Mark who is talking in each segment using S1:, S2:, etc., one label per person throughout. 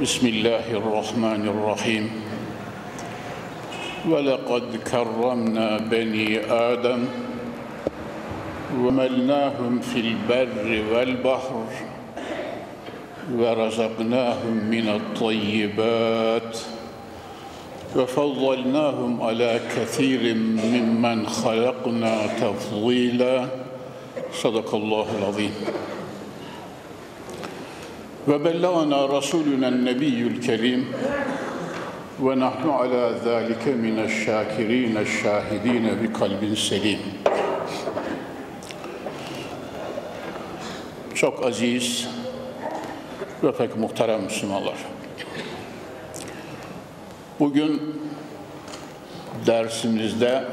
S1: بسم الله الرحمن الرحيم. ولقد كرمنا بني آدم وملناهم في البر والبحر ورزقناهم من الطيبات وفضلناهم على كثير ممن خلقنا تفضيلا. صدق الله العظيم. وبلغنا رسولنا النبي الكريم ونحن على ذلك من الشاكرين الشاهدين بقلب سليم Çok aziz ve pek muhterem Müslümanlar. Bugün dersimizde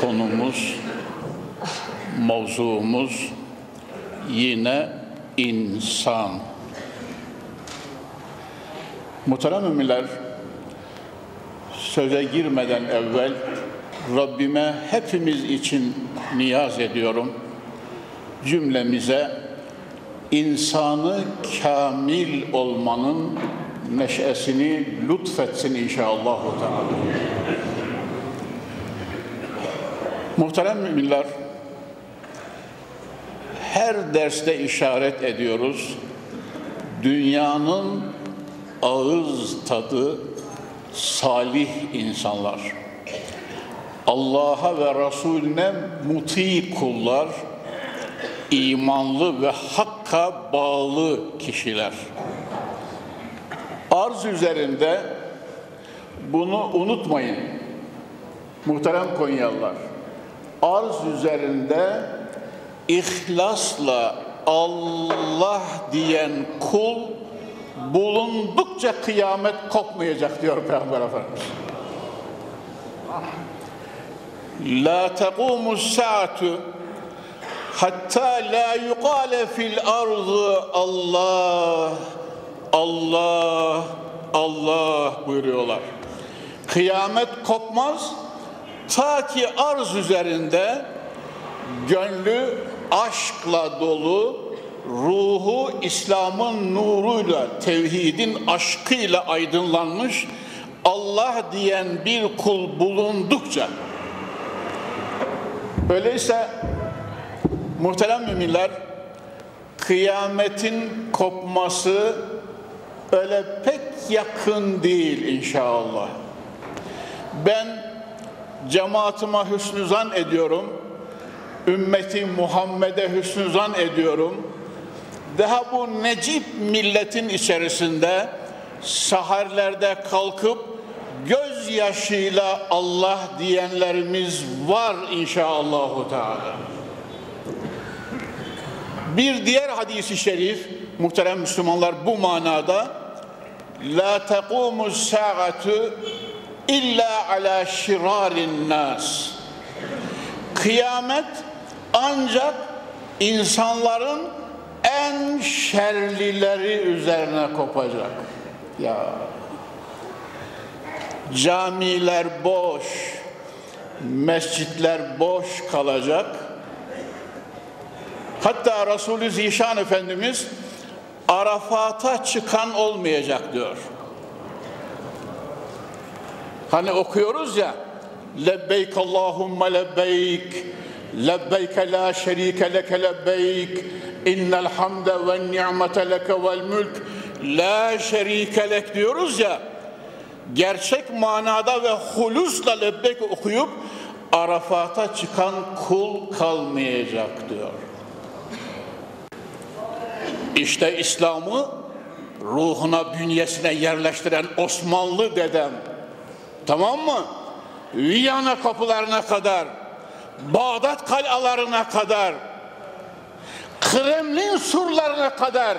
S1: konumuz, mevzuumuz yine insan. Muhterem müminler, söze girmeden evvel Rabbime hepimiz için niyaz ediyorum. Cümlemize insanı kamil olmanın neşesini lütfetsin inşallah. Muhterem müminler, her derste işaret ediyoruz. Dünyanın ağız tadı salih insanlar. Allah'a ve Resulüne muti kullar, imanlı ve hakka bağlı kişiler. Arz üzerinde bunu unutmayın. Muhterem Konyalılar. Arz üzerinde ihlasla Allah diyen kul bulundukça kıyamet kopmayacak diyor Peygamber Efendimiz. La tequmu saatu hatta la yuqale fil ardı Allah Allah Allah buyuruyorlar. Kıyamet kopmaz ta ki arz üzerinde gönlü aşkla dolu, ruhu İslam'ın nuruyla, tevhidin aşkıyla aydınlanmış Allah diyen bir kul bulundukça öyleyse muhterem müminler kıyametin kopması öyle pek yakın değil inşallah. Ben cemaatime hüsnü zan ediyorum ümmeti Muhammed'e hüsnü ediyorum. Daha bu necip milletin içerisinde saharlerde kalkıp gözyaşıyla Allah diyenlerimiz var inşallahü teala. Bir diğer hadisi şerif muhterem Müslümanlar bu manada la tequmu saatu illa ala şirarin nas. Kıyamet ancak insanların en şerlileri üzerine kopacak. Ya camiler boş, mescitler boş kalacak. Hatta Resulü Zişan Efendimiz Arafat'a çıkan olmayacak diyor. Hani okuyoruz ya lebbeyk Allahümme lebbeyk لبيك لا شريك لك لبيك إن الحمد والنعمة لك والملك la şerike lek diyoruz ya gerçek manada ve hulusla lebbek okuyup Arafat'a çıkan kul kalmayacak diyor. İşte İslam'ı ruhuna, bünyesine yerleştiren Osmanlı dedem. Tamam mı? Viyana kapılarına kadar, Bağdat kalalarına kadar, Kremlin surlarına kadar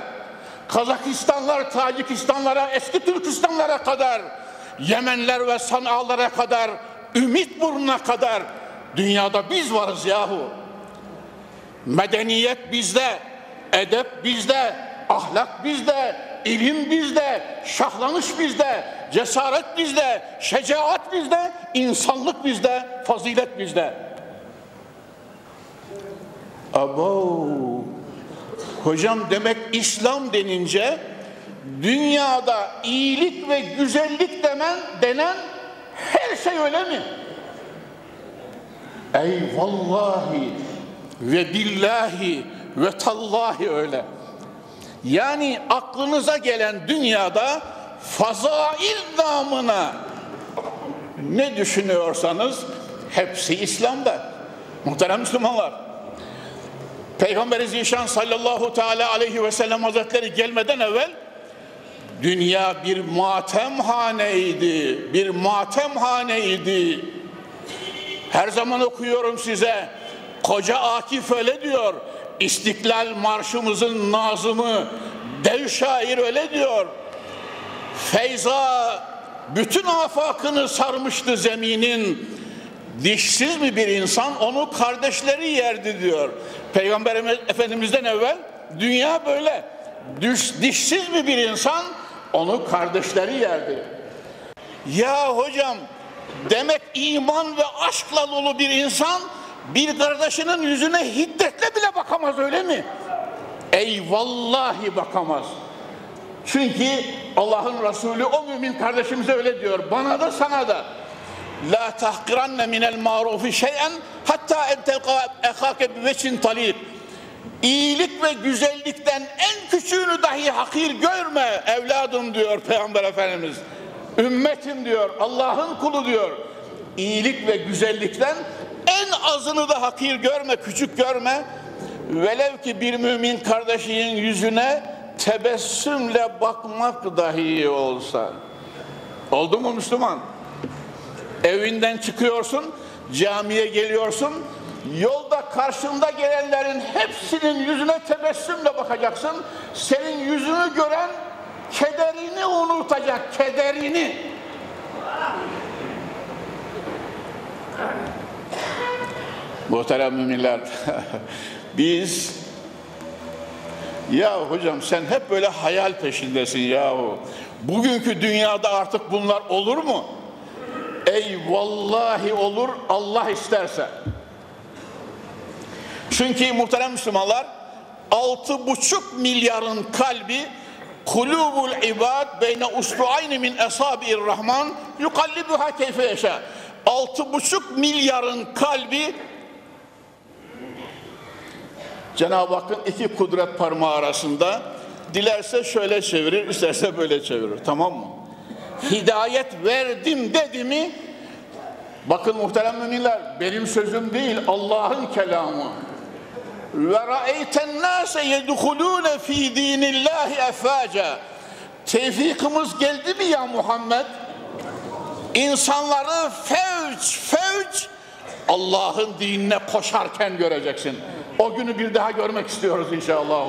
S1: Kazakistanlar, Tacikistanlara, eski Türkistanlara kadar, Yemenler ve Sana'lara kadar, Ümit burnuna kadar dünyada biz varız yahu. Medeniyet bizde, edep bizde, ahlak bizde, ilim bizde, şahlanış bizde, cesaret bizde, şecaat bizde, insanlık bizde, fazilet bizde. Abo, hocam demek İslam denince dünyada iyilik ve güzellik demen denen her şey öyle mi? Ey vallahi ve billahi ve tallahi öyle. Yani aklınıza gelen dünyada fazail namına ne düşünüyorsanız hepsi İslam'da. Muhterem Müslümanlar. Peygamberi Zişan sallallahu teala aleyhi ve sellem hazretleri gelmeden evvel dünya bir matemhaneydi. Bir matemhaneydi. Her zaman okuyorum size. Koca Akif öyle diyor. İstiklal Marşımızın nazımı dev şair öyle diyor. Feyza bütün afakını sarmıştı zeminin. Dişsiz mi bir insan onu kardeşleri yerdi diyor. Peygamber Efendimiz'den evvel dünya böyle. Düş, dişsiz mi bir insan onu kardeşleri yerdi. Ya hocam demek iman ve aşkla dolu bir insan bir kardeşinin yüzüne hiddetle bile bakamaz öyle mi? Ey vallahi bakamaz. Çünkü Allah'ın Resulü o mümin kardeşimize öyle diyor. Bana da sana da. La tahkiranne minel marufi şeyen hatta en telqa ehake bi veçin talib. İyilik ve güzellikten en küçüğünü dahi hakir görme evladım diyor Peygamber Efendimiz. Ümmetim diyor, Allah'ın kulu diyor. İyilik ve güzellikten en azını da hakir görme, küçük görme. Velev ki bir mümin kardeşinin yüzüne tebessümle bakmak dahi olsa. Oldu mu Müslüman? Evinden çıkıyorsun, camiye geliyorsun, yolda karşında gelenlerin hepsinin yüzüne tebessümle bakacaksın. Senin yüzünü gören kederini unutacak, kederini. Muhterem müminler, biz ya hocam sen hep böyle hayal peşindesin yahu. Bugünkü dünyada artık bunlar olur mu? Ey vallahi olur Allah isterse. Çünkü muhterem Müslümanlar altı buçuk milyarın kalbi kulubul ibad beyne usbu'ayni min esabi'ir rahman yukallibuha keyfe yaşa. Altı buçuk milyarın kalbi Cenab-ı Hakk'ın iki kudret parmağı arasında dilerse şöyle çevirir, isterse böyle çevirir. Tamam mı? Hidayet verdim dedi mi bakın muhterem müminler benim sözüm değil Allah'ın kelamı. ve ra'eyten nase yedhulune fi dinillahi efaca tevfikimiz geldi mi ya Muhammed? İnsanları fevç fevç Allah'ın dinine koşarken göreceksin. O günü bir daha görmek istiyoruz inşallah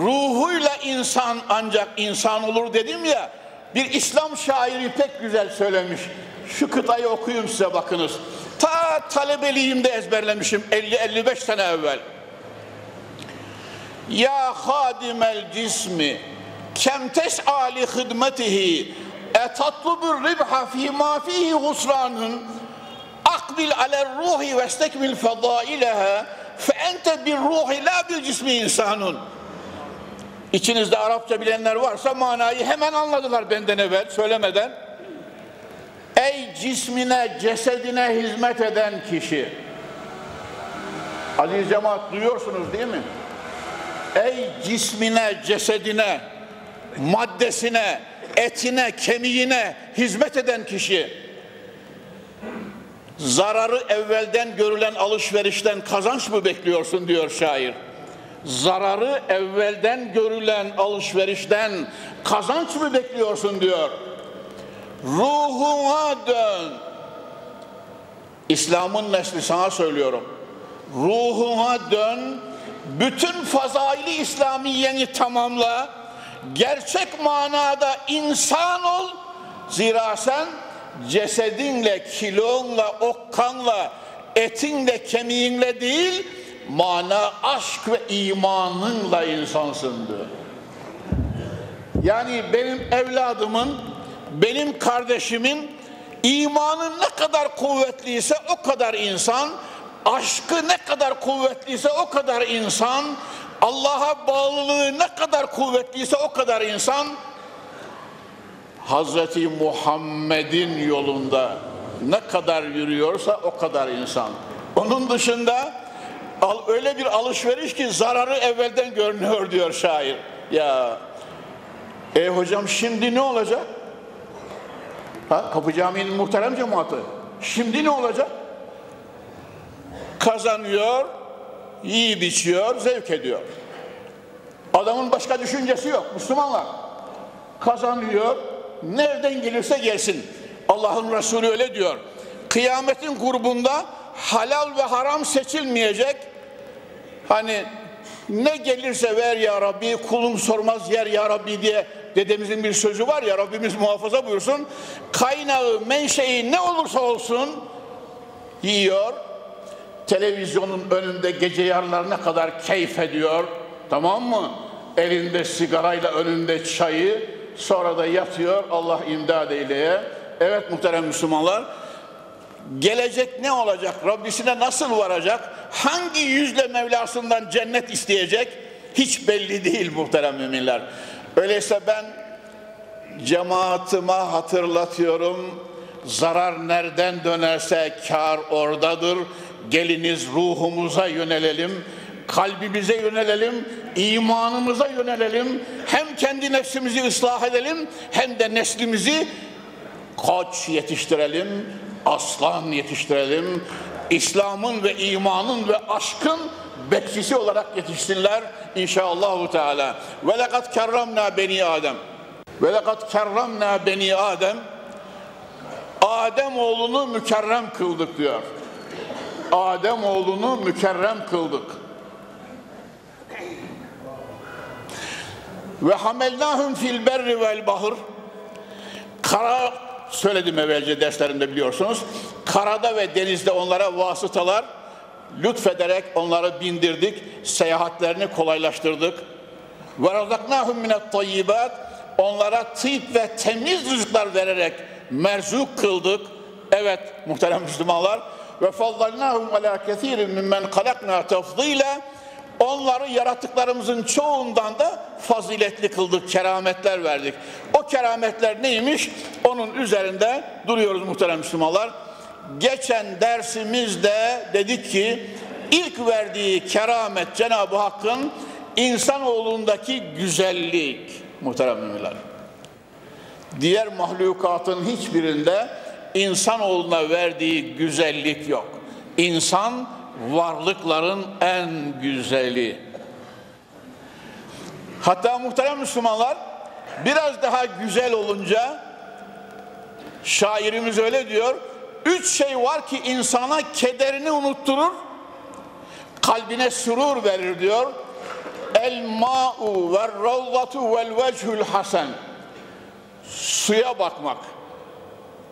S1: ruhuyla insan ancak insan olur dedim ya bir İslam şairi pek güzel söylemiş şu kıtayı okuyayım size bakınız. Ta talebeliğimde ezberlemişim 50-55 sene evvel. Ya hadimel cismi kem tes'ali hidmetihi etatlubur ribha fi ma fihi husranun akbil aler ruhi ve istekmil fedaileha fe ente bir ruhi la bil cismi insanun İçinizde Arapça bilenler varsa manayı hemen anladılar benden evvel söylemeden. Ey cismine, cesedine hizmet eden kişi. Ali cemaat duyuyorsunuz değil mi? Ey cismine, cesedine, maddesine, etine, kemiğine hizmet eden kişi. Zararı evvelden görülen alışverişten kazanç mı bekliyorsun diyor şair. Zararı evvelden görülen alışverişten kazanç mı bekliyorsun diyor. Ruhuna dön. İslam'ın nesli sana söylüyorum. Ruhuna dön bütün fazaili İslamiyeni tamamla, gerçek manada insan ol. Zira sen cesedinle, kilonla, okkanla, etinle, kemiğinle değil, mana aşk ve imanınla insansın diyor. Yani benim evladımın, benim kardeşimin imanı ne kadar kuvvetliyse o kadar insan, aşkı ne kadar kuvvetliyse o kadar insan, Allah'a bağlılığı ne kadar kuvvetliyse o kadar insan, Hazreti Muhammed'in yolunda ne kadar yürüyorsa o kadar insan. Onun dışında öyle bir alışveriş ki zararı evvelden görünüyor diyor şair. Ya e hocam şimdi ne olacak? Ha, Kapı Camii'nin muhterem cemaati. Şimdi ne olacak? Kazanıyor, yiyip içiyor, zevk ediyor. Adamın başka düşüncesi yok. Müslümanlar kazanıyor, nereden gelirse gelsin. Allah'ın Resulü öyle diyor. Kıyametin grubunda halal ve haram seçilmeyecek. Hani ne gelirse ver ya Rabbi, kulum sormaz yer ya Rabbi diye dedemizin bir sözü var ya Rabbimiz muhafaza buyursun. Kaynağı, menşei ne olursa olsun yiyor. Televizyonun önünde gece yarılarına kadar keyif ediyor. Tamam mı? Elinde sigarayla önünde çayı sonra da yatıyor Allah imdad eyleye. Evet muhterem Müslümanlar gelecek ne olacak? Rabbisine nasıl varacak? Hangi yüzle Mevlasından cennet isteyecek? Hiç belli değil muhterem müminler. Öyleyse ben cemaatime hatırlatıyorum. Zarar nereden dönerse kar oradadır. Geliniz ruhumuza yönelelim kalbimize yönelelim, imanımıza yönelelim. Hem kendi nefsimizi ıslah edelim hem de neslimizi koç yetiştirelim, aslan yetiştirelim. İslam'ın ve imanın ve aşkın bekçisi olarak yetişsinler inşallahü teala. Ve lekad kerramna beni Adem. Ve lekad kerramna beni Adem. Adem oğlunu mükerrem kıldık diyor. Adem oğlunu mükerrem kıldık. Ve hamelnahum fil berri vel bahır. Kara söyledim evvelce derslerimde biliyorsunuz. Karada ve denizde onlara vasıtalar lütfederek onları bindirdik. Seyahatlerini kolaylaştırdık. Razaknahum minet tayyibat. Onlara tıp ve temiz rızıklar vererek merzuk kıldık. Evet muhterem Müslümanlar. Faddalnahum ala kethirin mimmen kalakna tafzila. Onları yarattıklarımızın çoğundan da faziletli kıldık, kerametler verdik. O kerametler neymiş? Onun üzerinde duruyoruz muhterem Müslümanlar. Geçen dersimizde dedik ki ilk verdiği keramet Cenab-ı Hakk'ın insanoğlundaki güzellik muhterem müminler. Diğer mahlukatın hiçbirinde insanoğluna verdiği güzellik yok. İnsan varlıkların en güzeli. Hatta muhterem Müslümanlar biraz daha güzel olunca şairimiz öyle diyor. Üç şey var ki insana kederini unutturur, kalbine sürur verir diyor. El ma'u ve ravzatu vel vechul hasen. Suya bakmak.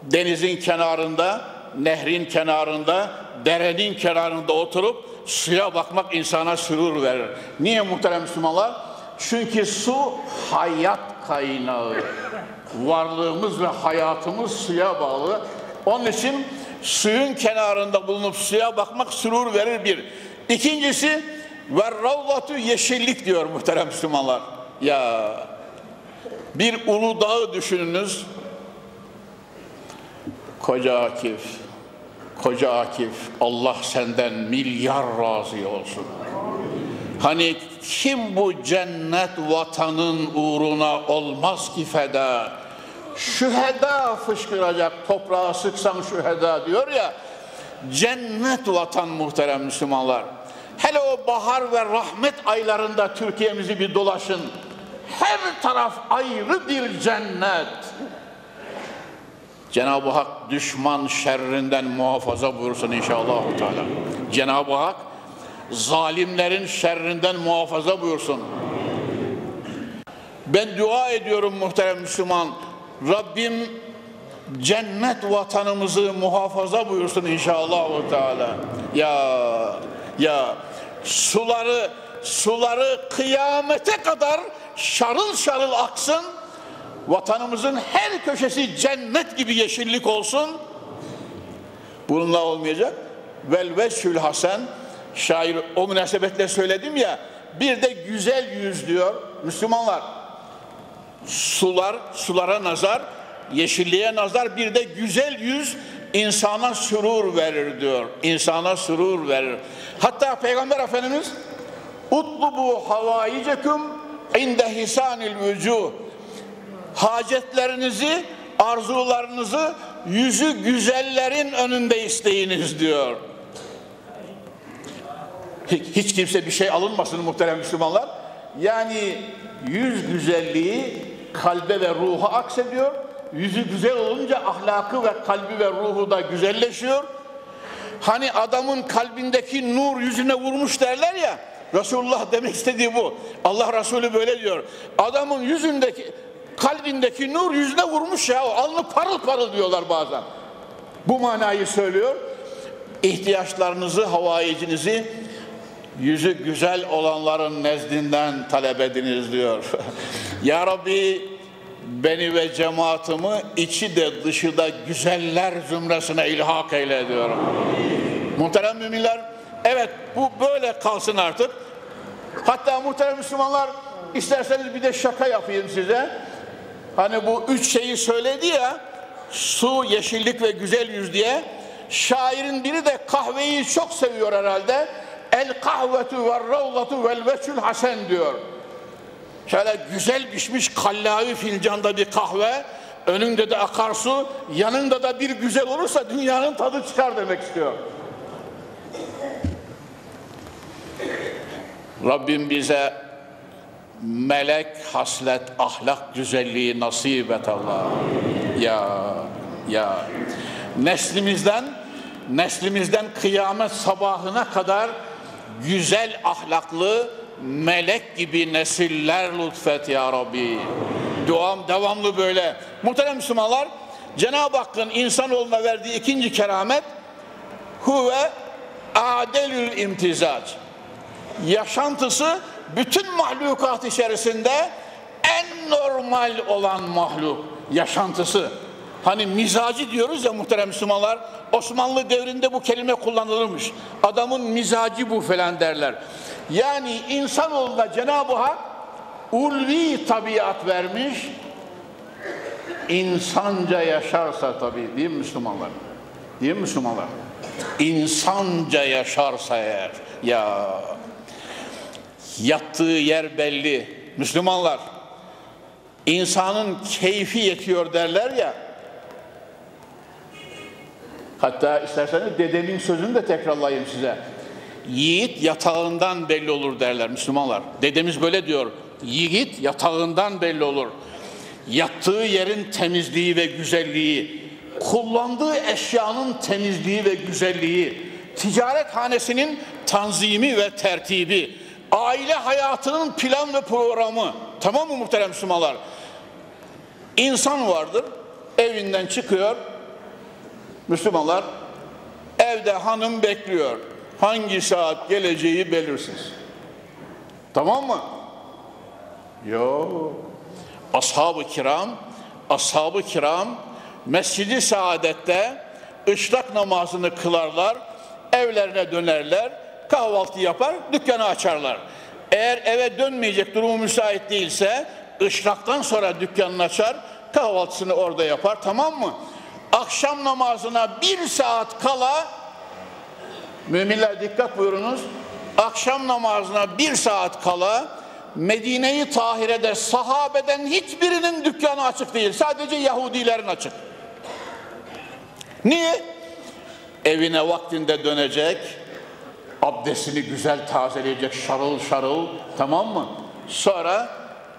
S1: Denizin kenarında, nehrin kenarında, derenin kenarında oturup suya bakmak insana sürur verir. Niye muhterem Müslümanlar? Çünkü su hayat kaynağı. Varlığımız ve hayatımız suya bağlı. Onun için suyun kenarında bulunup suya bakmak sürur verir bir. İkincisi ve ravlatu yeşillik diyor muhterem Müslümanlar. Ya bir ulu dağı düşününüz. Koca Akif, Koca Akif, Allah senden milyar razı olsun. Hani kim bu cennet vatanın uğruna olmaz ki feda? Şüheda fışkıracak, toprağa sıksan şüheda diyor ya. Cennet vatan muhterem Müslümanlar. Hele o bahar ve rahmet aylarında Türkiye'mizi bir dolaşın. Her taraf ayrı bir cennet. Cenab-ı Hak düşman şerrinden muhafaza buyursun inşallah. Cenab-ı Hak zalimlerin şerrinden muhafaza buyursun. Ben dua ediyorum muhterem Müslüman. Rabbim cennet vatanımızı muhafaza buyursun inşallah Teala. Ya ya suları suları kıyamete kadar şarıl şarıl aksın. Vatanımızın her köşesi cennet gibi yeşillik olsun. Bununla olmayacak. Vel veşhül hasen şair o münasebetle söyledim ya bir de güzel yüz diyor Müslümanlar. Sular, sulara nazar, yeşilliğe nazar bir de güzel yüz insana sürur verir diyor. İnsana sürur verir. Hatta Peygamber Efendimiz utlubu havaicekum inde hisanil vücuh hacetlerinizi, arzularınızı yüzü güzellerin önünde isteyiniz diyor. Hiç kimse bir şey alınmasın muhterem Müslümanlar. Yani yüz güzelliği kalbe ve ruha aksediyor. Yüzü güzel olunca ahlakı ve kalbi ve ruhu da güzelleşiyor. Hani adamın kalbindeki nur yüzüne vurmuş derler ya. Resulullah demek istediği bu. Allah Resulü böyle diyor. Adamın yüzündeki kalbindeki nur yüzüne vurmuş ya. Alnı parıl parıl diyorlar bazen. Bu manayı söylüyor. İhtiyaçlarınızı, havaiyecinizi yüzü güzel olanların nezdinden talep ediniz diyor. ya Rabbi beni ve cemaatimi içi de dışı da güzeller zümresine ilhak eyle diyorum. Muhterem müminler, evet bu böyle kalsın artık. Hatta muhterem Müslümanlar isterseniz bir de şaka yapayım size. Hani bu üç şeyi söyledi ya, su, yeşillik ve güzel yüz diye. Şairin biri de kahveyi çok seviyor herhalde. El kahvetu ve ravlatu vel veçül hasen diyor. Şöyle güzel pişmiş kallavi fincanda bir kahve, önünde de akarsu, yanında da bir güzel olursa dünyanın tadı çıkar demek istiyor. Rabbim bize melek haslet ahlak güzelliği nasip et Allah. Ya ya neslimizden neslimizden kıyamet sabahına kadar güzel ahlaklı melek gibi nesiller lütfet ya Rabbi. Duam devamlı böyle. Muhterem Müslümanlar, Cenab-ı Hakk'ın insanoğluna verdiği ikinci keramet huve adelül imtizac. Yaşantısı bütün mahlukat içerisinde en normal olan mahluk yaşantısı. Hani mizacı diyoruz ya muhterem Müslümanlar. Osmanlı devrinde bu kelime kullanılırmış. Adamın mizacı bu falan derler. Yani insanoğluna Cenab-ı Hak ulvi tabiat vermiş. İnsanca yaşarsa tabii değil mi Müslümanlar? Değil mi Müslümanlar? İnsanca yaşarsa eğer ya yattığı yer belli. Müslümanlar insanın keyfi yetiyor derler ya Hatta isterseniz dedemin sözünü de tekrarlayayım size. Yiğit yatağından belli olur derler Müslümanlar. Dedemiz böyle diyor. Yiğit yatağından belli olur. Yattığı yerin temizliği ve güzelliği, kullandığı eşyanın temizliği ve güzelliği, ticaret hanesinin tanzimi ve tertibi, aile hayatının plan ve programı. Tamam mı muhterem Müslümanlar? İnsan vardır, evinden çıkıyor, Müslümanlar evde hanım bekliyor. Hangi saat geleceği belirsiz. Tamam mı? Yok. Ashab-ı kiram, ashab-ı kiram Mescidi Saadet'te ışrak namazını kılarlar, evlerine dönerler, kahvaltı yapar, dükkanı açarlar. Eğer eve dönmeyecek durumu müsait değilse ışraktan sonra dükkanını açar, kahvaltısını orada yapar tamam mı? akşam namazına bir saat kala müminler dikkat buyurunuz akşam namazına bir saat kala Medine-i Tahire'de sahabeden hiçbirinin dükkanı açık değil. Sadece Yahudilerin açık. Niye? Evine vaktinde dönecek, abdestini güzel tazeleyecek, şarıl şarıl, tamam mı? Sonra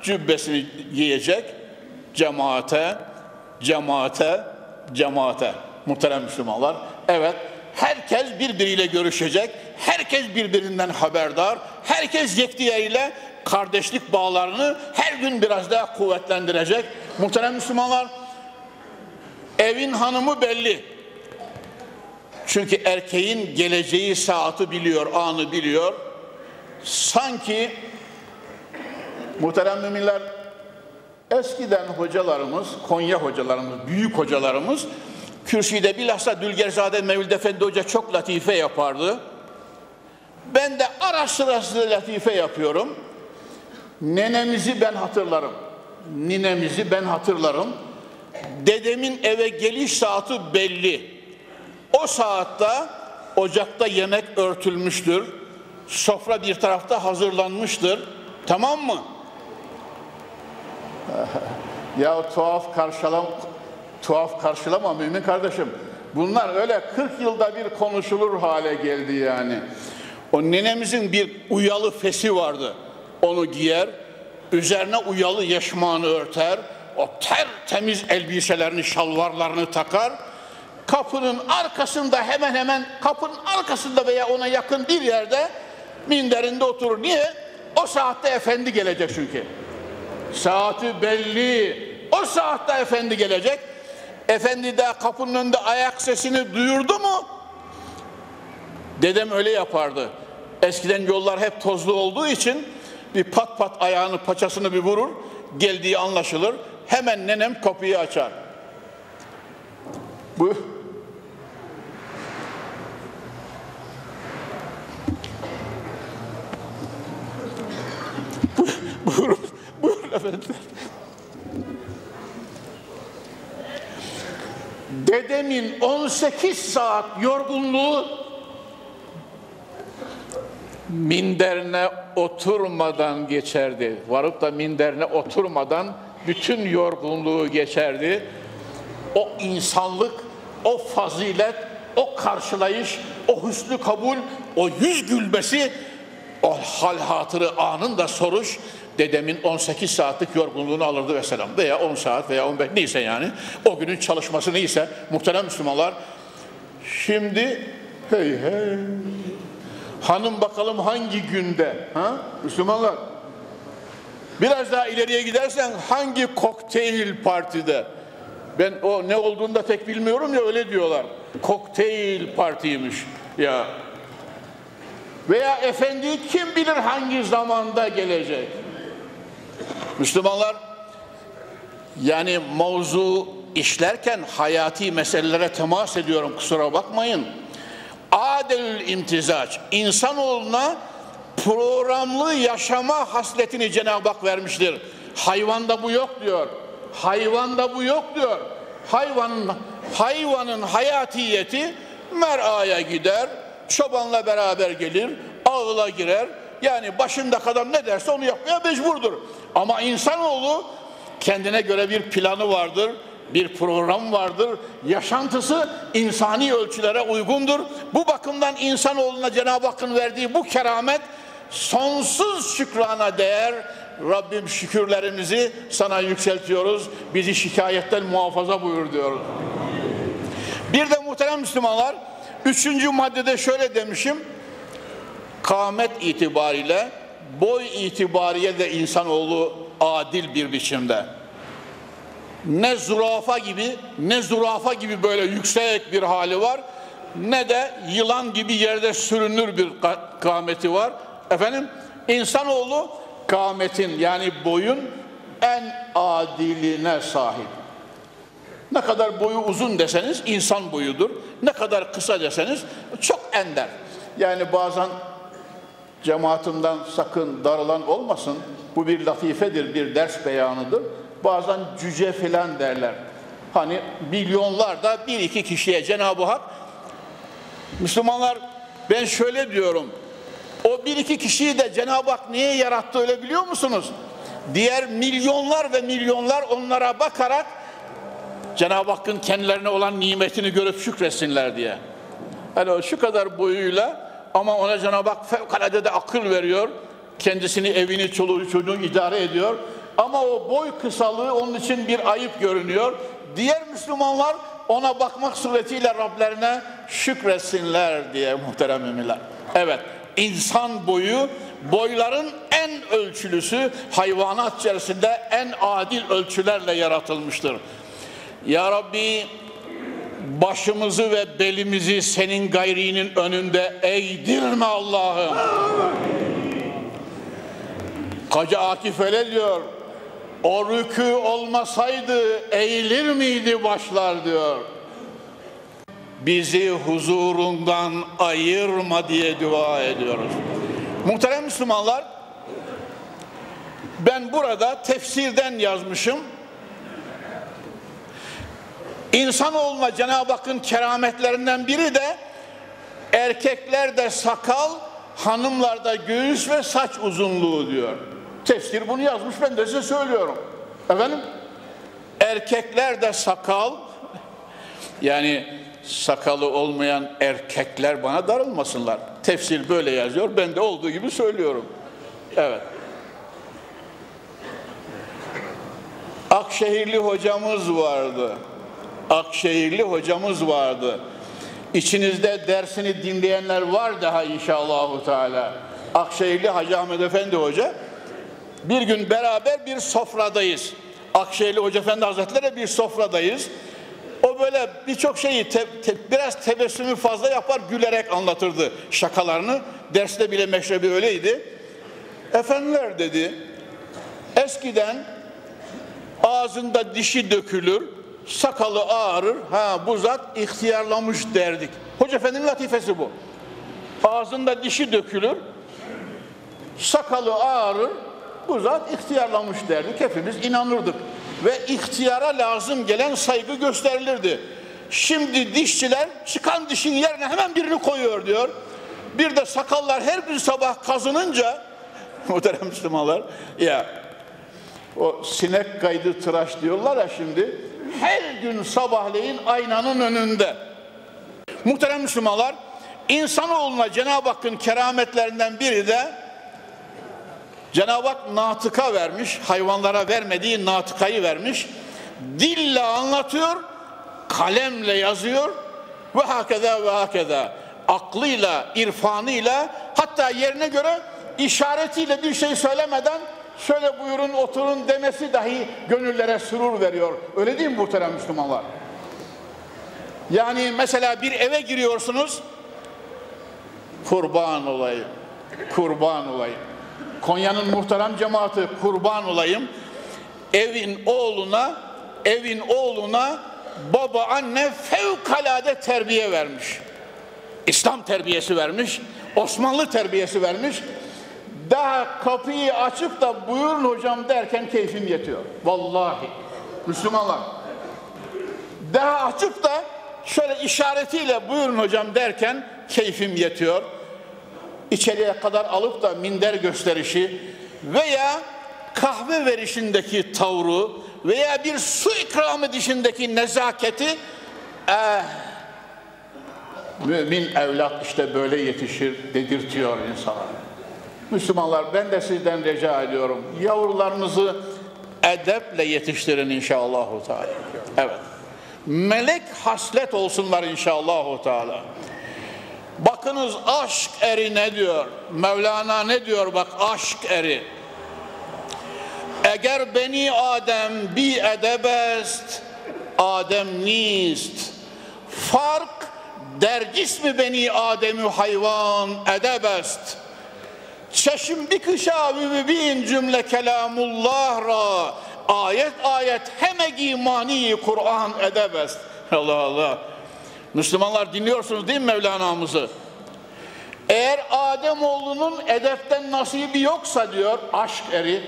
S1: cübbesini giyecek, cemaate, cemaate cemaate muhterem Müslümanlar. Evet herkes birbiriyle görüşecek. Herkes birbirinden haberdar. Herkes ile kardeşlik bağlarını her gün biraz daha kuvvetlendirecek. Muhterem Müslümanlar, evin hanımı belli. Çünkü erkeğin geleceği saati biliyor, anı biliyor. Sanki muhterem müminler eskiden hocalarımız, Konya hocalarımız, büyük hocalarımız kürsüde bilhassa Dülgerzade Mevlid Efendi Hoca çok latife yapardı. Ben de ara sırası latife yapıyorum. Nenemizi ben hatırlarım. Ninemizi ben hatırlarım. Dedemin eve geliş saati belli. O saatte ocakta yemek örtülmüştür. Sofra bir tarafta hazırlanmıştır. Tamam mı? ya tuhaf karşılam tuhaf karşılama mümin kardeşim. Bunlar öyle 40 yılda bir konuşulur hale geldi yani. O nenemizin bir uyalı fesi vardı. Onu giyer, üzerine uyalı yaşmağını örter, o ter temiz elbiselerini, şalvarlarını takar. Kapının arkasında hemen hemen kapının arkasında veya ona yakın bir yerde minderinde oturur. Niye? O saatte efendi gelecek çünkü. Saati belli. O saatte efendi gelecek. Efendi de kapının önünde ayak sesini duyurdu mu? Dedem öyle yapardı. Eskiden yollar hep tozlu olduğu için bir pat pat ayağını paçasını bir vurur. Geldiği anlaşılır. Hemen nenem kapıyı açar. Bu buyurun, buyurun efendim. Dedemin 18 saat yorgunluğu minderine oturmadan geçerdi. Varıp da minderine oturmadan bütün yorgunluğu geçerdi. O insanlık, o fazilet, o karşılayış, o hüsnü kabul, o yüz gülmesi, o hal hatırı anında soruş, dedemin 18 saatlik yorgunluğunu alırdı ve selam. Veya 10 saat veya 15 neyse yani. O günün çalışması neyse muhterem Müslümanlar. Şimdi hey hey hanım bakalım hangi günde ha Müslümanlar biraz daha ileriye gidersen hangi kokteyl partide ben o ne olduğunu da pek bilmiyorum ya öyle diyorlar kokteyl partiymiş ya veya efendi kim bilir hangi zamanda gelecek Müslümanlar yani mevzu işlerken hayati meselelere temas ediyorum kusura bakmayın. Adelül imtizaç insanoğluna programlı yaşama hasletini Cenab-ı Hak vermiştir. Hayvanda bu yok diyor. Hayvanda bu yok diyor. Hayvanın hayvanın hayatiyeti mer'aya gider, çobanla beraber gelir, ağla girer, yani başında kadar ne derse onu yapmaya mecburdur. Ama insanoğlu kendine göre bir planı vardır, bir program vardır. Yaşantısı insani ölçülere uygundur. Bu bakımdan insanoğluna Cenab-ı Hakk'ın verdiği bu keramet sonsuz şükrana değer. Rabbim şükürlerimizi sana yükseltiyoruz. Bizi şikayetten muhafaza buyur diyoruz. Bir de muhterem Müslümanlar, üçüncü maddede şöyle demişim kamet itibariyle boy itibariyle de insanoğlu adil bir biçimde. Ne zürafa gibi ne zürafa gibi böyle yüksek bir hali var ne de yılan gibi yerde sürünür bir kameti var. Efendim insanoğlu kametin yani boyun en adiline sahip. Ne kadar boyu uzun deseniz insan boyudur. Ne kadar kısa deseniz çok ender. Yani bazen cemaatimden sakın darılan olmasın. Bu bir latifedir, bir ders beyanıdır. Bazen cüce filan derler. Hani milyonlarda bir iki kişiye Cenab-ı Hak Müslümanlar ben şöyle diyorum. O bir iki kişiyi de Cenab-ı Hak niye yarattı öyle biliyor musunuz? Diğer milyonlar ve milyonlar onlara bakarak Cenab-ı Hakk'ın kendilerine olan nimetini görüp şükresinler diye. Yani şu kadar boyuyla ama ona Cenab-ı Hak fevkalade de akıl veriyor. Kendisini, evini, çoluğu, çocuğunu idare ediyor. Ama o boy kısalığı onun için bir ayıp görünüyor. Diğer Müslümanlar ona bakmak suretiyle Rablerine şükretsinler diye muhterem müminler. Evet, insan boyu boyların en ölçülüsü hayvanat içerisinde en adil ölçülerle yaratılmıştır. Ya Rabbi başımızı ve belimizi senin gayrinin önünde eğdirme Allah'ım. Hacı Akif öyle diyor. O rükü olmasaydı eğilir miydi başlar diyor. Bizi huzurundan ayırma diye dua ediyoruz. Muhterem Müslümanlar, ben burada tefsirden yazmışım. İnsanoğluna Cenab-ı Hakk'ın kerametlerinden biri de erkeklerde sakal, hanımlarda göğüs ve saç uzunluğu diyor. Tefsir bunu yazmış ben de size söylüyorum. Efendim? Erkeklerde sakal yani sakalı olmayan erkekler bana darılmasınlar. Tefsir böyle yazıyor. Ben de olduğu gibi söylüyorum. Evet. Akşehirli hocamız vardı. Akşehirli hocamız vardı. İçinizde dersini dinleyenler var daha inşallahu teala. Akşehirli Hacı Ahmet Efendi Hoca. Bir gün beraber bir sofradayız. Akşehirli Hoca Efendi Hazretleri bir sofradayız. O böyle birçok şeyi te, te, biraz tebessümü fazla yapar gülerek anlatırdı şakalarını. Derste bile meşrebi öyleydi. Efendiler dedi eskiden ağzında dişi dökülür, sakalı ağrır, ha bu zat ihtiyarlamış derdik. Hoca Efendi'nin latifesi bu. Ağzında dişi dökülür, sakalı ağrır, bu zat ihtiyarlamış derdik. Hepimiz inanırdık. Ve ihtiyara lazım gelen saygı gösterilirdi. Şimdi dişçiler çıkan dişin yerine hemen birini koyuyor diyor. Bir de sakallar her bir sabah kazınınca muhterem Müslümanlar ya o sinek kaydı tıraş diyorlar ya şimdi her gün sabahleyin aynanın önünde. Muhterem Müslümanlar insanoğluna Cenab-ı Hakk'ın kerametlerinden biri de Cenab-ı Hak natıka vermiş, hayvanlara vermediği natıkayı vermiş. Dille anlatıyor, kalemle yazıyor ve hakeza ve hakeza. Aklıyla, irfanıyla hatta yerine göre işaretiyle bir şey söylemeden şöyle buyurun oturun demesi dahi gönüllere sürur veriyor. Öyle değil mi muhterem Müslümanlar? Yani mesela bir eve giriyorsunuz, kurban olayım, kurban olayım. Konya'nın muhterem cemaati kurban olayım. Evin oğluna, evin oğluna baba anne fevkalade terbiye vermiş. İslam terbiyesi vermiş, Osmanlı terbiyesi vermiş. Daha kapıyı açıp da buyurun hocam derken keyfim yetiyor. Vallahi. Müslümanlar. Daha açıp da şöyle işaretiyle buyurun hocam derken keyfim yetiyor. İçeriye kadar alıp da minder gösterişi veya kahve verişindeki tavrı veya bir su ikramı dışındaki nezaketi eh, mümin evlat işte böyle yetişir dedirtiyor insana. Müslümanlar ben de sizden rica ediyorum. Yavrularınızı edeple yetiştirin inşallah. Evet. Melek haslet olsunlar inşallah. Teala. Bakınız aşk eri ne diyor? Mevlana ne diyor bak aşk eri. Eğer beni Adem bi edebest, Adem nist. Fark der cismi beni Ademü hayvan edebest. Çeşim bir kışa bin cümle kelamullah ra. Ayet ayet hemegi mani Kur'an edebest. Allah Allah. Müslümanlar dinliyorsunuz değil mi Mevlana'mızı? Eğer Ademoğlunun edepten nasibi yoksa diyor aşk eri,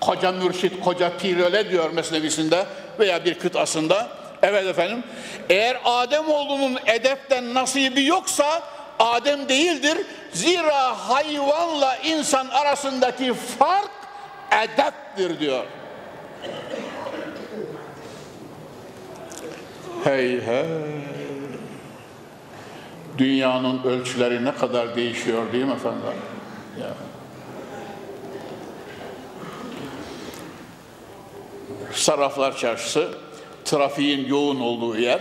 S1: koca mürşit, koca pir öyle diyor mesnevisinde veya bir kıtasında. Evet efendim. Eğer Ademoğlunun edepten nasibi yoksa Adem değildir. Zira hayvanla insan arasındaki fark edeptir diyor. Hey hey. Dünyanın ölçüleri ne kadar değişiyor değil mi efendim? Ya. Sarraflar Çarşısı, trafiğin yoğun olduğu yer.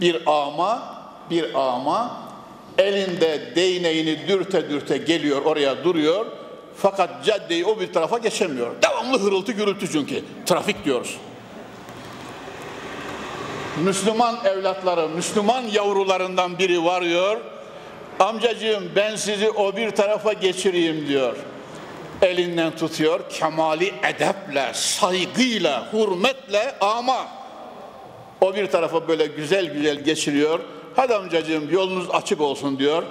S1: Bir ama, bir ama elinde değneğini dürte dürte geliyor oraya duruyor. Fakat caddeyi o bir tarafa geçemiyor. Devamlı hırıltı gürültü çünkü. Trafik diyoruz. Müslüman evlatları, Müslüman yavrularından biri varıyor. Amcacığım ben sizi o bir tarafa geçireyim diyor. Elinden tutuyor, kemali edeple, saygıyla, hürmetle ama o bir tarafa böyle güzel güzel geçiriyor. Hadi amcacığım yolunuz açık olsun diyor.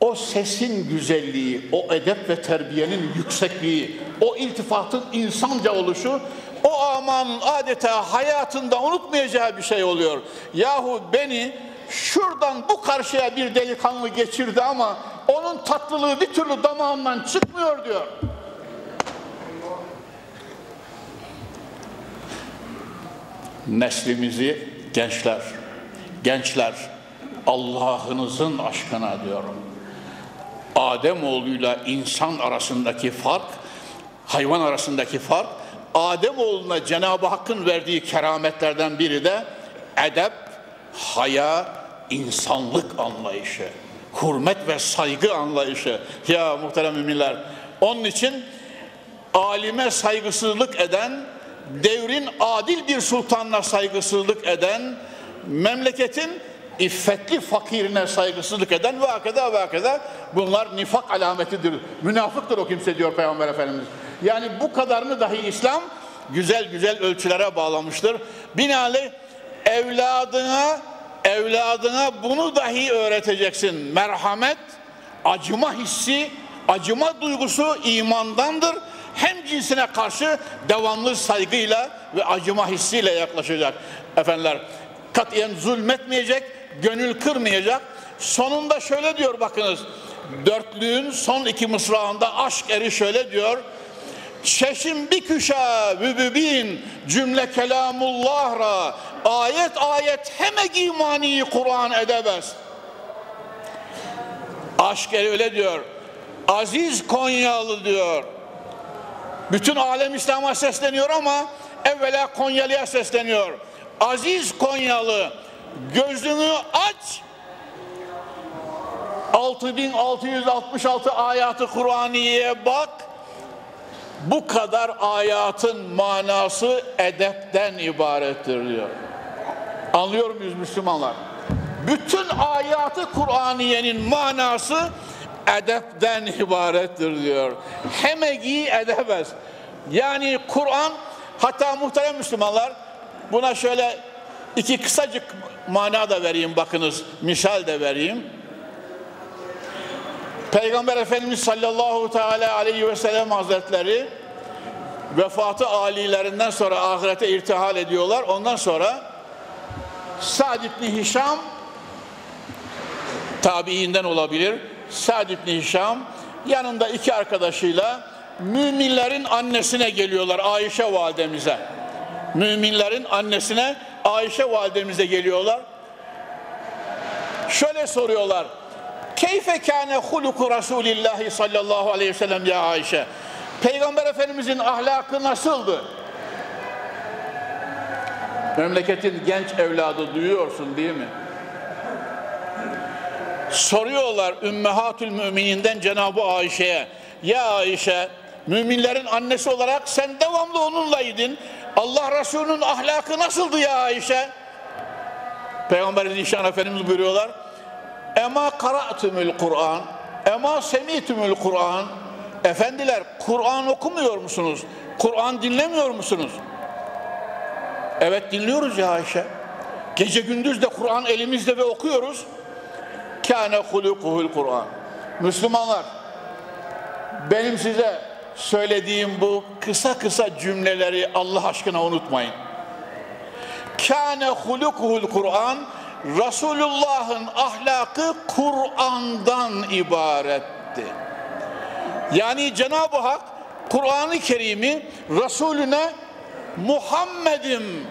S1: O sesin güzelliği, o edep ve terbiyenin yüksekliği, o iltifatın insanca oluşu o amanın adeta hayatında unutmayacağı bir şey oluyor. Yahu beni şuradan bu karşıya bir delikanlı geçirdi ama onun tatlılığı bir türlü damağımdan çıkmıyor diyor. Neslimizi gençler, gençler Allah'ınızın aşkına diyorum. Adem oğluyla insan arasındaki fark, hayvan arasındaki fark, Adem oğluna Cenab-ı Hakk'ın verdiği kerametlerden biri de edep, haya, insanlık anlayışı, hürmet ve saygı anlayışı. Ya muhterem müminler, onun için alime saygısızlık eden, devrin adil bir sultanına saygısızlık eden, memleketin iffetli fakirine saygısızlık eden ve hakeda ve hakeda bunlar nifak alametidir. Münafıktır o kimse diyor Peygamber Efendimiz. Yani bu kadarını dahi İslam güzel güzel ölçülere bağlamıştır. Binaenaleyh evladına evladına bunu dahi öğreteceksin. Merhamet, acıma hissi, acıma duygusu imandandır. Hem cinsine karşı devamlı saygıyla ve acıma hissiyle yaklaşacak. Efendiler katiyen zulmetmeyecek, gönül kırmayacak. Sonunda şöyle diyor bakınız. Dörtlüğün son iki mısrağında aşk eri şöyle diyor. Çeşim bir küşa vübübin cümle kelamullah ra ayet ayet hemek imani Kur'an edebez. Aşk öyle diyor. Aziz Konyalı diyor. Bütün alem İslam'a sesleniyor ama evvela Konyalı'ya sesleniyor. Aziz Konyalı gözünü aç 6666 ayatı Kur'aniye'ye bak bu kadar ayatın manası edepten ibarettir diyor. Anlıyor muyuz Müslümanlar? Bütün ayatı Kur'aniyenin manası edepten ibarettir diyor. Hemegi edemez. Yani Kur'an hatta muhterem Müslümanlar buna şöyle iki kısacık mana da vereyim bakınız. Misal de vereyim. Peygamber Efendimiz sallallahu teala aleyhi ve sellem hazretleri vefatı alilerinden sonra ahirete irtihal ediyorlar. Ondan sonra Sa'd ibn Hişam tabiinden olabilir. Sa'd ibn Hişam yanında iki arkadaşıyla müminlerin annesine geliyorlar Ayşe validemize. Müminlerin annesine Ayşe validemize geliyorlar. Şöyle soruyorlar. Keyfe kâne huluku Resulillahi sallallahu aleyhi ve sellem ya Ayşe. Peygamber Efendimizin ahlakı nasıldı? Memleketin genç evladı duyuyorsun değil mi? Soruyorlar Ümmehatül Mümininden Cenab-ı Ayşe'ye. Ya Ayşe, müminlerin annesi olarak sen devamlı onunlaydın. Allah Resulü'nün ahlakı nasıldı ya Ayşe? Peygamber Zişan Efendimiz buyuruyorlar. Ema kara'tümül Kur'an, ema semitümül Kur'an. Efendiler Kur'an okumuyor musunuz? Kur'an dinlemiyor musunuz? Evet dinliyoruz ya Ayşe. Gece gündüz de Kur'an elimizde ve okuyoruz. Kâne hulukuhul Kur'an. Müslümanlar benim size söylediğim bu kısa kısa cümleleri Allah aşkına unutmayın. Kâne hulukuhul Kur'an Resulullah'ın ahlakı Kur'an'dan ibaretti. Yani Cenab-ı Hak Kur'an-ı Kerim'i Resulüne Muhammed'im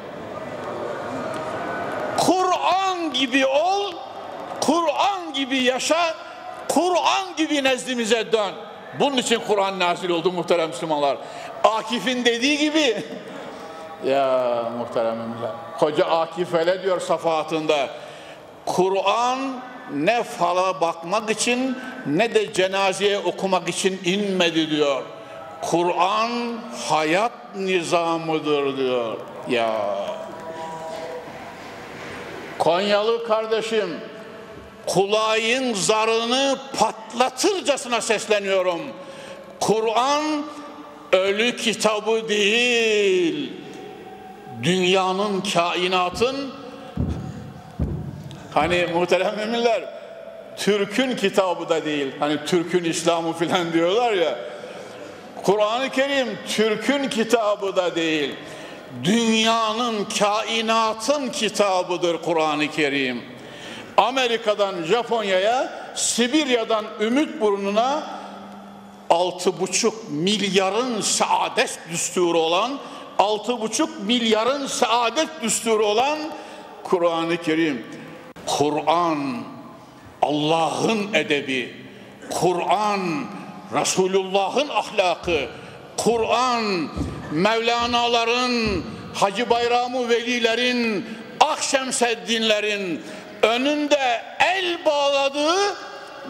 S1: Kur'an gibi ol, Kur'an gibi yaşa, Kur'an gibi nezdimize dön. Bunun için Kur'an nazil oldu muhterem Müslümanlar. Akif'in dediği gibi ya muhteremimler. Koca Akif öyle diyor safahatında. Kur'an ne fala bakmak için ne de cenazeye okumak için inmedi diyor. Kur'an hayat nizamıdır diyor. Ya Konyalı kardeşim kulağın zarını patlatırcasına sesleniyorum. Kur'an ölü kitabı değil. Dünyanın, kainatın hani muhterem müminler Türk'ün kitabı da değil. Hani Türk'ün İslamı filan diyorlar ya. Kur'an-ı Kerim Türk'ün kitabı da değil. Dünyanın, kainatın kitabıdır Kur'an-ı Kerim. Amerika'dan Japonya'ya, Sibirya'dan Ümit Burnu'na altı buçuk milyarın saadet düsturu olan, altı buçuk milyarın saadet düsturu olan Kur'an-ı Kerim. Kur'an Allah'ın edebi, Kur'an Resulullah'ın ahlakı, Kur'an Mevlana'ların, Hacı Bayramı Velilerin, Akşemseddinlerin önünde el bağladığı,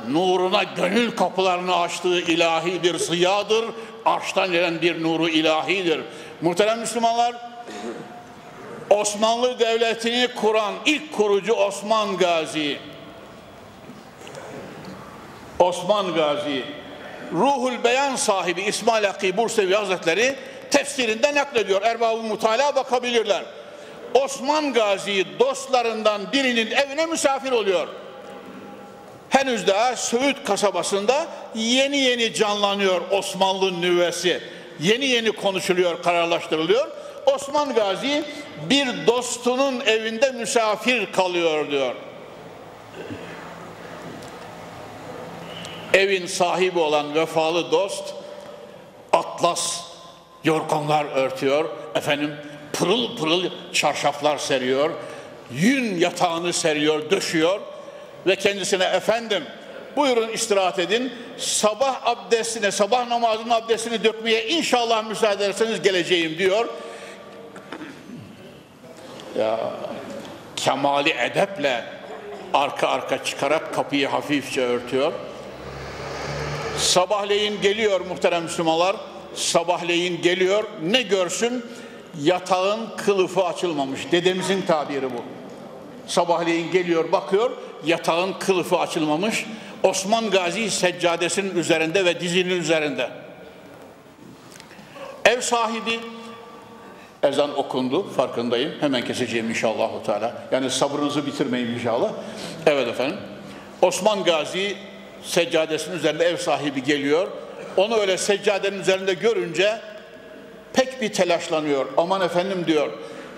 S1: nuruna gönül kapılarını açtığı ilahi bir ziyadır, arştan gelen bir nuru ilahidir. Muhterem Müslümanlar, Osmanlı Devleti'ni kuran ilk kurucu Osman Gazi. Osman Gazi, Ruhul Beyan sahibi İsmail Hakkı Bursevi Hazretleri tefsirinde naklediyor. Erbab-ı Mutala bakabilirler. Osman Gazi dostlarından birinin evine misafir oluyor. Henüz daha Söğüt kasabasında yeni yeni canlanıyor Osmanlı nüvesi. Yeni yeni konuşuluyor, kararlaştırılıyor. Osman Gazi bir dostunun evinde misafir kalıyor diyor. Evin sahibi olan vefalı dost atlas yorganlar örtüyor. Efendim pırıl pırıl çarşaflar seriyor. Yün yatağını seriyor, döşüyor ve kendisine efendim buyurun istirahat edin. Sabah abdestine, sabah namazının abdestini dökmeye inşallah müsaade ederseniz geleceğim diyor. Ya kemali edeple arka arka çıkarak kapıyı hafifçe örtüyor. Sabahleyin geliyor muhterem Müslümanlar. Sabahleyin geliyor ne görsün? Yatağın kılıfı açılmamış. Dedemizin tabiri bu. Sabahleyin geliyor bakıyor yatağın kılıfı açılmamış. Osman Gazi seccadesinin üzerinde ve dizinin üzerinde. Ev sahibi ezan okundu farkındayım. Hemen keseceğim inşallah. Teala. Yani sabrınızı bitirmeyin inşallah. Evet efendim. Osman Gazi seccadesinin üzerinde ev sahibi geliyor. Onu öyle seccadenin üzerinde görünce pek bir telaşlanıyor. Aman efendim diyor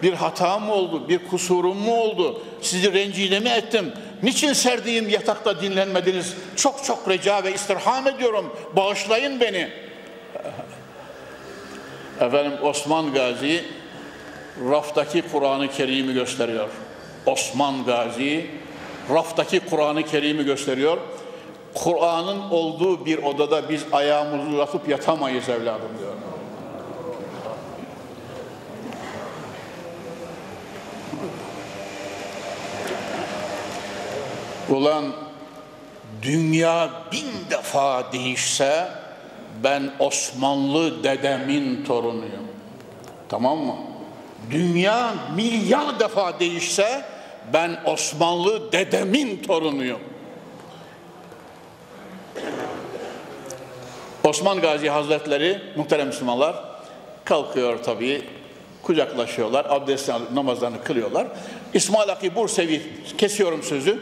S1: bir hata mı oldu, bir kusurum mu oldu, sizi rencide mi ettim, niçin serdiğim yatakta dinlenmediniz, çok çok rica ve istirham ediyorum, bağışlayın beni. Efendim Osman Gazi raftaki Kur'an-ı Kerim'i gösteriyor. Osman Gazi raftaki Kur'an-ı Kerim'i gösteriyor. Kur'an'ın olduğu bir odada biz ayağımızı uzatıp yatamayız evladım diyor. Ulan dünya bin defa değişse ben Osmanlı dedemin torunuyum. Tamam mı? Dünya milyar defa değişse ben Osmanlı dedemin torunuyum. Osman Gazi Hazretleri muhterem Müslümanlar kalkıyor tabii kucaklaşıyorlar, abdest namazlarını kılıyorlar. İsmail Hakkı Bursevi kesiyorum sözü.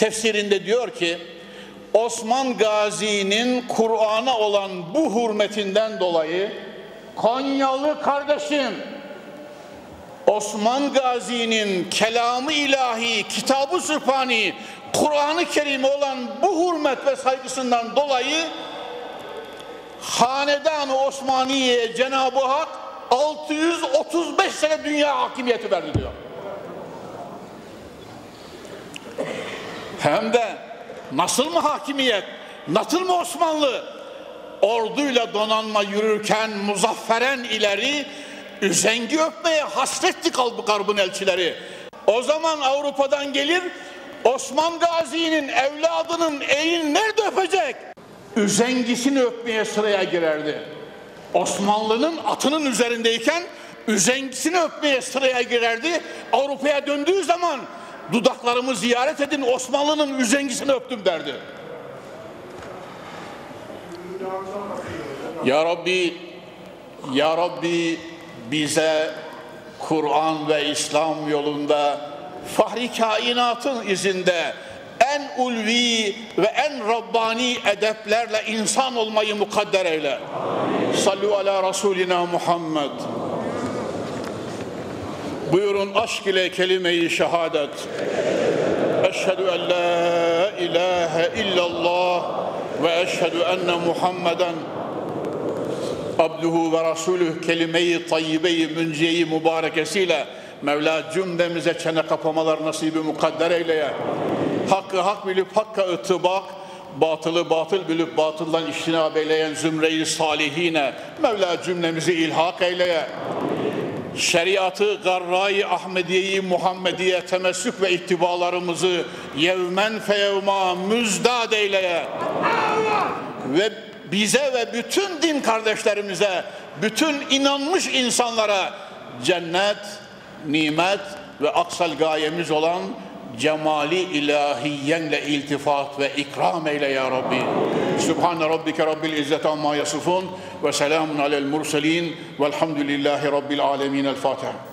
S1: Tefsirinde diyor ki Osman Gazi'nin Kur'an'a olan bu hürmetinden dolayı Konyalı kardeşim Osman Gazi'nin kelamı ilahi, kitabı sübhani, Kur'an-ı Kerim'e olan bu hürmet ve saygısından dolayı Hanedan-ı Cenab-ı Hak 635 sene dünya hakimiyeti verdi diyor. Hem de nasıl mı hakimiyet, nasıl mı Osmanlı? Orduyla donanma yürürken muzafferen ileri üzengi öpmeye hasretti kalbı garbın elçileri. O zaman Avrupa'dan gelir Osman Gazi'nin evladının elini nerede öpecek? Üzengisini öpmeye sıraya girerdi. Osmanlı'nın atının üzerindeyken üzengisini öpmeye sıraya girerdi. Avrupa'ya döndüğü zaman dudaklarımı ziyaret edin Osmanlı'nın üzengisini öptüm derdi. Ya Rabbi, Ya Rabbi bize Kur'an ve İslam yolunda fahri kainatın izinde en ulvi ve en Rabbani edeplerle insan olmayı mukadder eyle. Sallu ala Resulina Muhammed. Buyurun aşk ile kelime-i şehadet. Eşhedü en la ilahe illallah ve eşhedü enne Muhammeden abduhu ve rasulüh kelime-i tayyibe-i münciye-i mübarekesiyle Mevla cümlemize çene kapamalar nasibi mukadder eyleye. Hakkı hak bilip hakka ıtıbak, batılı batıl bilip batıldan iştinab eyleyen zümreyi salihine Mevla cümlemizi ilhak eyleye. Şeriatı, garra-i Ahmediye'yi, Muhammediye temessük ve ittibalarımızı yevmen feyevma müzdad eyleye. Ve bize ve bütün din kardeşlerimize, bütün inanmış insanlara cennet, nimet ve aksal gayemiz olan cemali ilahiyenle iltifat ve ikram eyle ya Rabbi. Subhane rabbike rabbil izzeti amma yasifun ve selamun alel murselin velhamdülillahi rabbil alemin. El Fatiha.